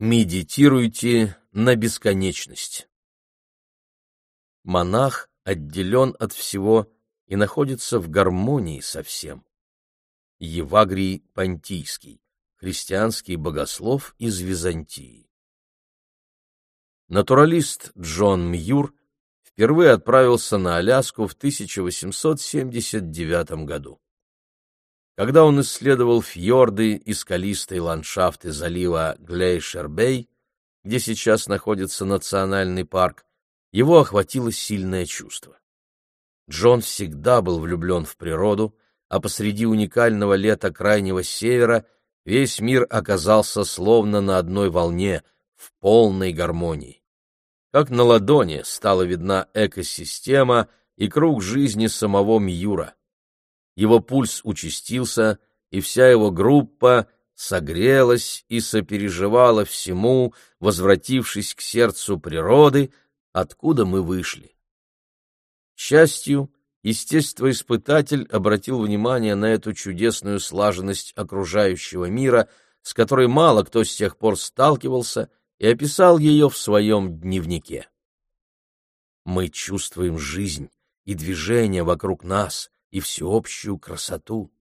Медитируйте на бесконечность. Монах отделен от всего и находится в гармонии со всем. Евагрий Понтийский, христианский богослов из Византии. Натуралист Джон Мьюр впервые отправился на Аляску в 1879 году. Когда он исследовал фьорды и скалистые ландшафты залива Глейшер-Бэй, где сейчас находится национальный парк, его охватило сильное чувство. Джон всегда был влюблен в природу, а посреди уникального лета Крайнего Севера весь мир оказался словно на одной волне, в полной гармонии. Как на ладони стала видна экосистема и круг жизни самого Мьюра его пульс участился, и вся его группа согрелась и сопереживала всему, возвратившись к сердцу природы, откуда мы вышли. К счастью, естествоиспытатель обратил внимание на эту чудесную слаженность окружающего мира, с которой мало кто с тех пор сталкивался, и описал ее в своем дневнике. Мы чувствуем жизнь и движение вокруг нас, и всеобщую красоту,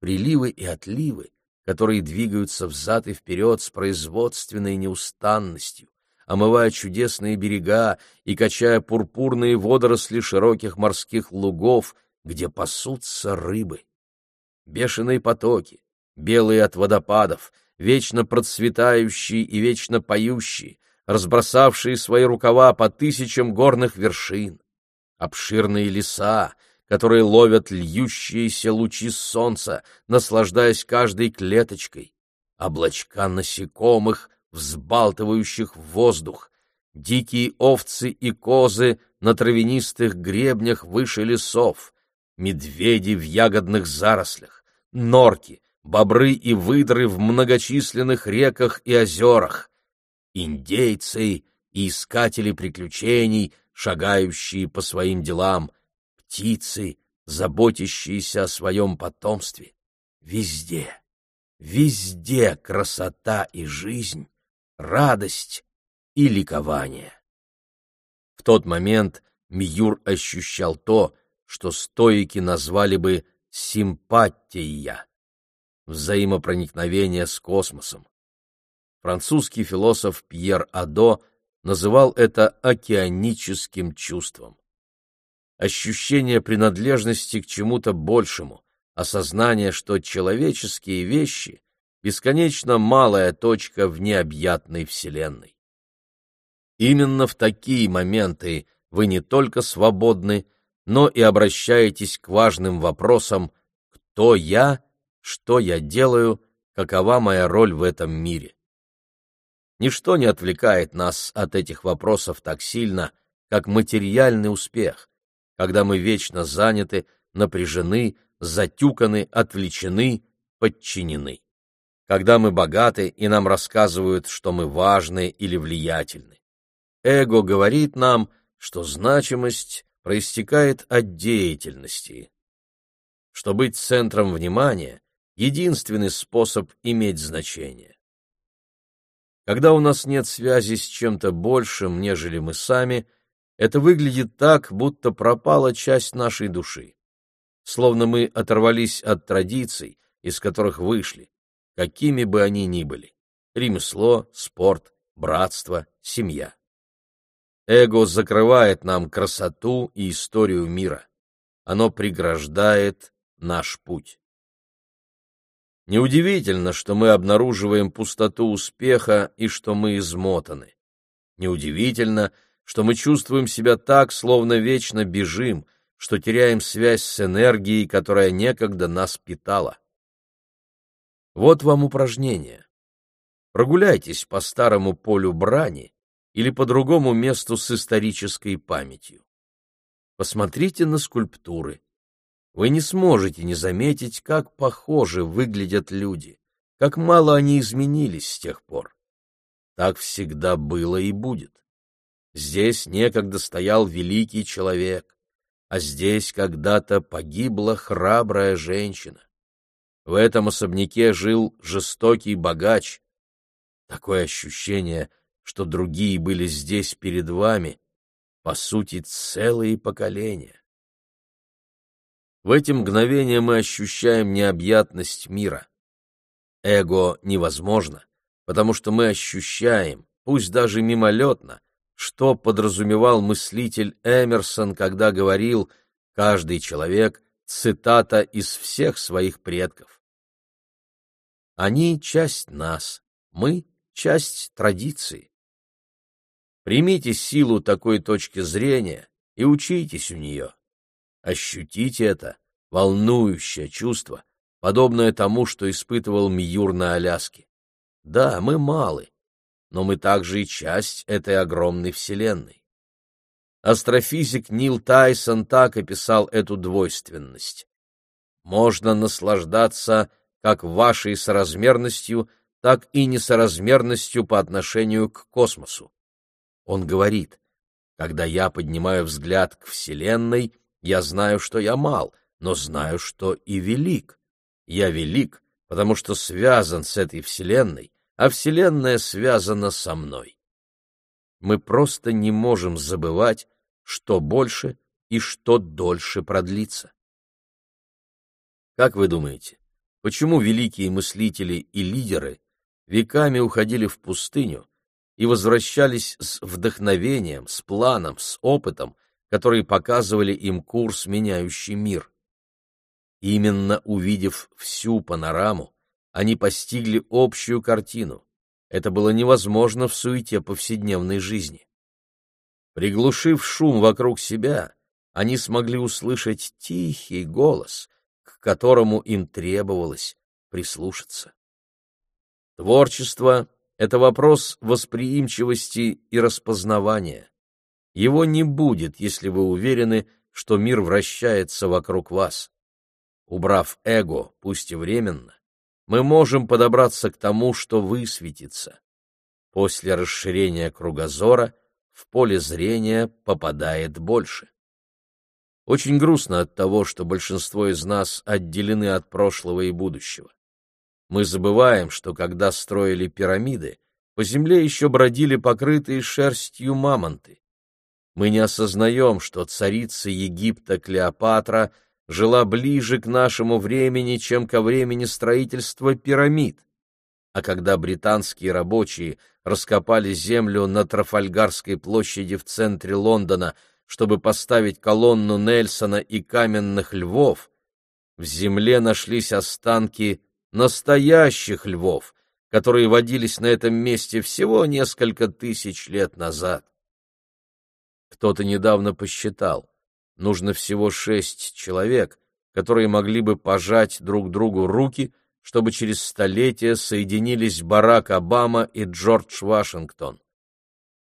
приливы и отливы, которые двигаются взад и вперед с производственной неустанностью, омывая чудесные берега и качая пурпурные водоросли широких морских лугов, где пасутся рыбы. Бешеные потоки, белые от водопадов, вечно процветающие и вечно поющие, разбросавшие свои рукава по тысячам горных вершин, обширные леса, которые ловят льющиеся лучи солнца, наслаждаясь каждой клеточкой, облачка насекомых, взбалтывающих воздух, дикие овцы и козы на травянистых гребнях выше лесов, медведи в ягодных зарослях, норки, бобры и выдры в многочисленных реках и озерах, индейцы и искатели приключений, шагающие по своим делам — птицы, заботящиеся о своем потомстве. Везде, везде красота и жизнь, радость и ликование. В тот момент Миюр ощущал то, что стоики назвали бы симпатия, взаимопроникновение с космосом. Французский философ Пьер Адо называл это океаническим чувством ощущение принадлежности к чему-то большему, осознание, что человеческие вещи — бесконечно малая точка в необъятной Вселенной. Именно в такие моменты вы не только свободны, но и обращаетесь к важным вопросам «Кто я?», «Что я делаю?», «Какова моя роль в этом мире?». Ничто не отвлекает нас от этих вопросов так сильно, как материальный успех, когда мы вечно заняты, напряжены, затюканы, отвлечены, подчинены. Когда мы богаты и нам рассказывают, что мы важны или влиятельны. Эго говорит нам, что значимость проистекает от деятельности, что быть центром внимания — единственный способ иметь значение. Когда у нас нет связи с чем-то большим, нежели мы сами — это выглядит так, будто пропала часть нашей души. Словно мы оторвались от традиций, из которых вышли, какими бы они ни были. Ремесло, спорт, братство, семья. Эго закрывает нам красоту и историю мира. Оно преграждает наш путь. Неудивительно, что мы обнаруживаем пустоту успеха и что мы измотаны. Неудивительно, что мы чувствуем себя так, словно вечно бежим, что теряем связь с энергией, которая некогда нас питала. Вот вам упражнение. Прогуляйтесь по старому полю брани или по другому месту с исторической памятью. Посмотрите на скульптуры. Вы не сможете не заметить, как похожи выглядят люди, как мало они изменились с тех пор. Так всегда было и будет. Здесь некогда стоял великий человек, а здесь когда-то погибла храбрая женщина. В этом особняке жил жестокий богач. Такое ощущение, что другие были здесь перед вами, по сути, целые поколения. В эти мгновения мы ощущаем необъятность мира. Эго невозможно, потому что мы ощущаем, пусть даже мимолетно, что подразумевал мыслитель Эмерсон, когда говорил «каждый человек — цитата из всех своих предков». Они — часть нас, мы — часть традиции. Примите силу такой точки зрения и учитесь у нее. Ощутите это, волнующее чувство, подобное тому, что испытывал Мьюр на Аляске. Да, мы малы, но мы также и часть этой огромной вселенной. Астрофизик Нил Тайсон так описал эту двойственность. Можно наслаждаться как вашей соразмерностью, так и несоразмерностью по отношению к космосу. Он говорит, когда я поднимаю взгляд к Вселенной, я знаю, что я мал, но знаю, что и велик. Я велик, потому что связан с этой Вселенной, а Вселенная связана со мной. Мы просто не можем забывать, что больше и что дольше продлится. Как вы думаете, почему великие мыслители и лидеры веками уходили в пустыню и возвращались с вдохновением, с планом, с опытом, которые показывали им курс, меняющий мир. Именно увидев всю панораму, они постигли общую картину. Это было невозможно в суете повседневной жизни. Приглушив шум вокруг себя, они смогли услышать тихий голос, к которому им требовалось прислушаться. Творчество — это вопрос восприимчивости и распознавания. Его не будет, если вы уверены, что мир вращается вокруг вас. Убрав эго, пусть и временно, мы можем подобраться к тому, что высветится. После расширения кругозора в поле зрения попадает больше. Очень грустно от того, что большинство из нас отделены от прошлого и будущего. Мы забываем, что когда строили пирамиды, по земле еще бродили покрытые шерстью мамонты мы не осознаем, что царица Египта Клеопатра жила ближе к нашему времени, чем ко времени строительства пирамид. А когда британские рабочие раскопали землю на Трафальгарской площади в центре Лондона, чтобы поставить колонну Нельсона и каменных львов, в земле нашлись останки настоящих львов, которые водились на этом месте всего несколько тысяч лет назад. Кто-то недавно посчитал, нужно всего шесть человек, которые могли бы пожать друг другу руки, чтобы через столетия соединились Барак Обама и Джордж Вашингтон.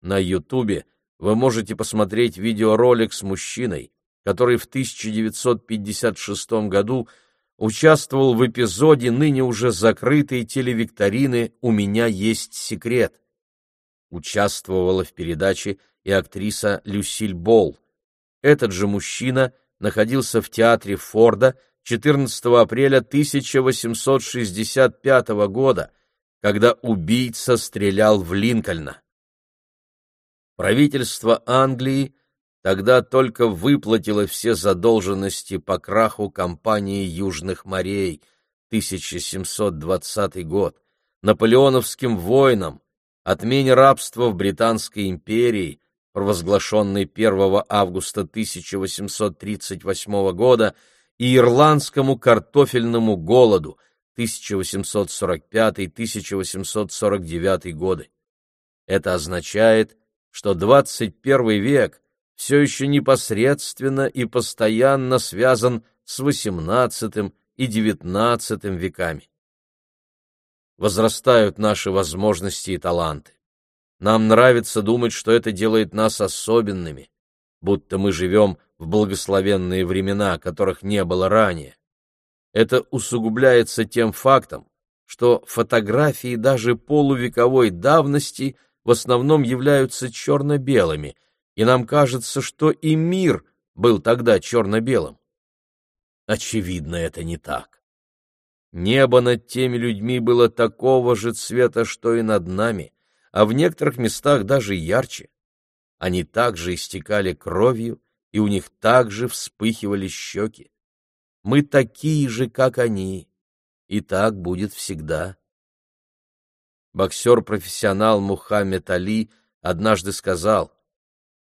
На Ютубе вы можете посмотреть видеоролик с мужчиной, который в 1956 году участвовал в эпизоде ныне уже закрытой телевикторины «У меня есть секрет». Участвовала в передаче и актриса Люсиль Болл. Этот же мужчина находился в театре Форда 14 апреля 1865 года, когда убийца стрелял в Линкольна. Правительство Англии тогда только выплатило все задолженности по краху компании Южных морей 1720 год, наполеоновским войнам, отмене рабства в Британской империи, провозглашенный 1 августа 1838 года, и ирландскому картофельному голоду 1845-1849 годы. Это означает, что 21 век все еще непосредственно и постоянно связан с XVIII и XIX веками. Возрастают наши возможности и таланты. Нам нравится думать, что это делает нас особенными, будто мы живем в благословенные времена, которых не было ранее. Это усугубляется тем фактом, что фотографии даже полувековой давности в основном являются черно-белыми, и нам кажется, что и мир был тогда черно-белым. Очевидно, это не так. Небо над теми людьми было такого же цвета, что и над нами, а в некоторых местах даже ярче. Они также истекали кровью, и у них также вспыхивали щеки. Мы такие же, как они, и так будет всегда. Боксер-профессионал Мухаммед Али однажды сказал,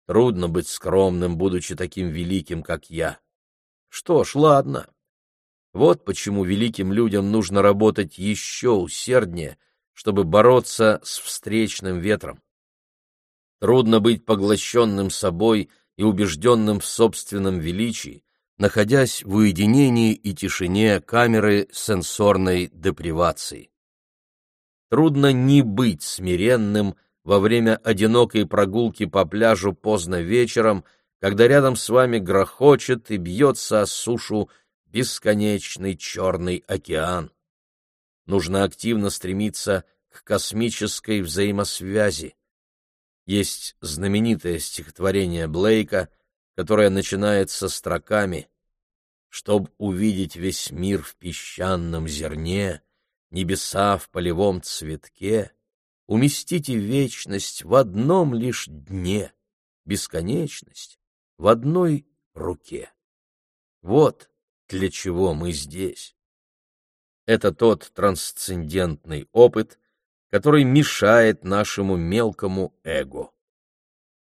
«Трудно быть скромным, будучи таким великим, как я». Что ж, ладно. Вот почему великим людям нужно работать еще усерднее, чтобы бороться с встречным ветром. Трудно быть поглощенным собой и убежденным в собственном величии, находясь в уединении и тишине камеры сенсорной депривации. Трудно не быть смиренным во время одинокой прогулки по пляжу поздно вечером, когда рядом с вами грохочет и бьется о сушу бесконечный черный океан. Нужно активно стремиться к космической взаимосвязи. Есть знаменитое стихотворение Блейка, которое начинается строками «Чтоб увидеть весь мир в песчаном зерне, небеса в полевом цветке, уместите вечность в одном лишь дне, бесконечность в одной руке. Вот для чего мы здесь. Это тот трансцендентный опыт, который мешает нашему мелкому эго.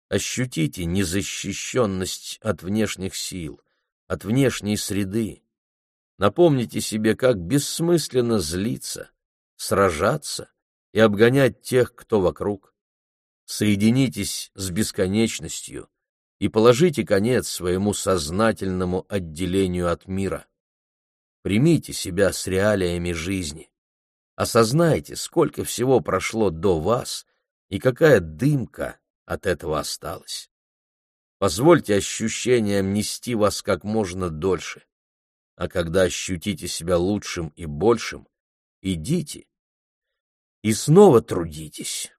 Ощутите незащищенность от внешних сил, от внешней среды. Напомните себе, как бессмысленно злиться, сражаться и обгонять тех, кто вокруг. Соединитесь с бесконечностью и положите конец своему сознательному отделению от мира. Примите себя с реалиями жизни. Осознайте, сколько всего прошло до вас и какая дымка от этого осталась. Позвольте ощущениям нести вас как можно дольше. А когда ощутите себя лучшим и большим, идите и снова трудитесь.